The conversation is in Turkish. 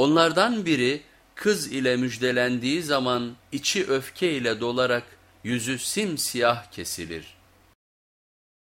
Onlardan biri kız ile müjdelendiği zaman içi öfke ile dolarak yüzü simsiyah kesilir.